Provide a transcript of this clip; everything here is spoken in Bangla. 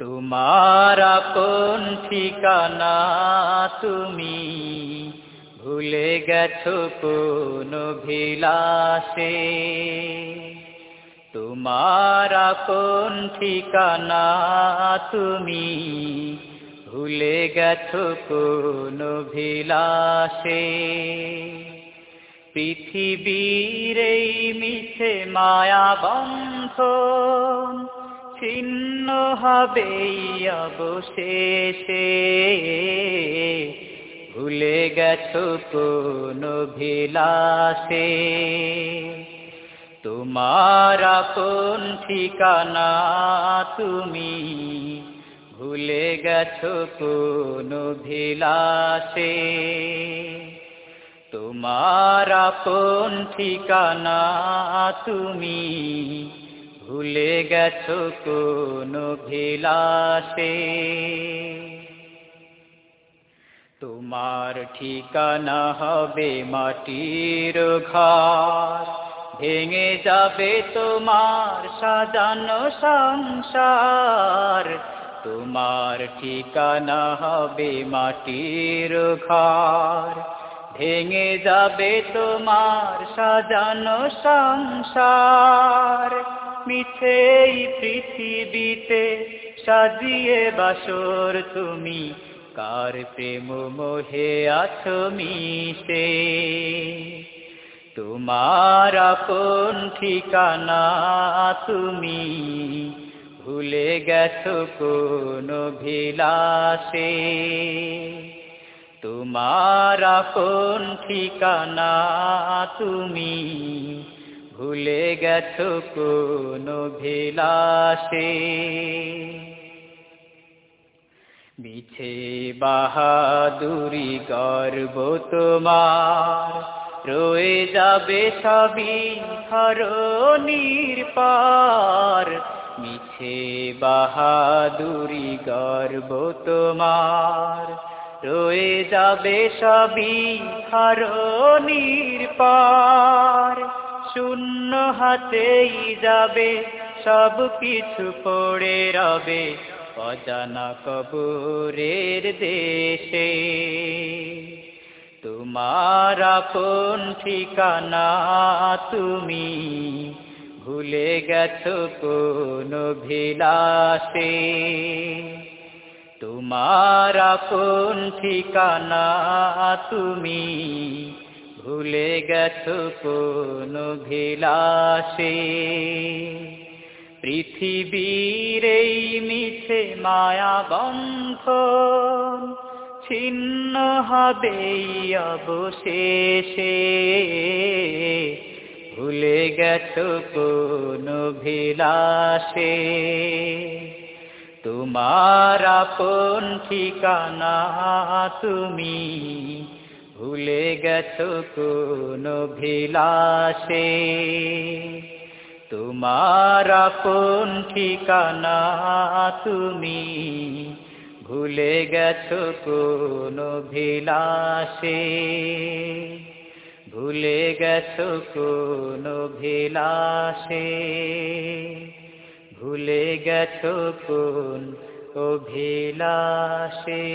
তোমার কোন ঠিকানা তুমি ভুলে গেছো কোন ভিলাসে তোমার কোন ঠিকানা তুমি ভুলে গেছো কোন ভিলাসে পৃথিবীর মিছে মায়া বন্ধন ছিন্ন হবে অবশেষে। ভুলে গেছো কোন ভিলাসে তোমার কোন ঠিকানা তুমি। ভুলে গেছো কোন ভিলাসে তোমার কোন ঠিকানা তুমি। ভুলে গেছো কোন ভিলাসে তোমার ঠিকানা হবে মাটির ঘর। ভেঙে যাবে তোমার সাজানো সংসার। তোমার ঠিকানা হবে মাটির ঘর। ভেঙে যাবে তোমার সাজানো সংসার। মিছেই পৃথিবীতে সাজিয়ে বাসর তুমি, কার প্রেম মোহে আছো মিশে? তোমার কোন ঠিকানা তুমি, ভুলে গেছো কোন ভিলাসে তোমার কোন ঠিকানা তুমি ভুলে গেছো কোন ভিলাসে বিছে বাহাদুরি গর্ব তোমার, রয়ে যাবে সবই ধরণীর পার মিছে বাহাদুরি গর্ব তোমার, রয়ে যাবে সবই ধরণীর পার শূন্য হাতেই যাবে, সব কিছু পড়ে রবে অজানা কবরের দেশে। তোমার কোন ঠিকানা তুমি ভুলে গেছো কোন ভিলাসে তোমার কোন ঠিকানা তুমি ভুলে গেছো কোন ভিলাসে পৃথিবীর এই মিছে মায়া বন্ধন ছিন্ন হবে অবশেষে। ভুলে গেছো কোন ভিলাসে তোমার কোন ঠিকানা তুমি ভুলে গেছো কোন ভিলাসে তোমার কোন ঠিকানা তুমি ভুলে গেছো কোন ভিলাসে ভুলে গেছো কোন ভিলাসে ভুলে গেছো কোন অভিলাষে?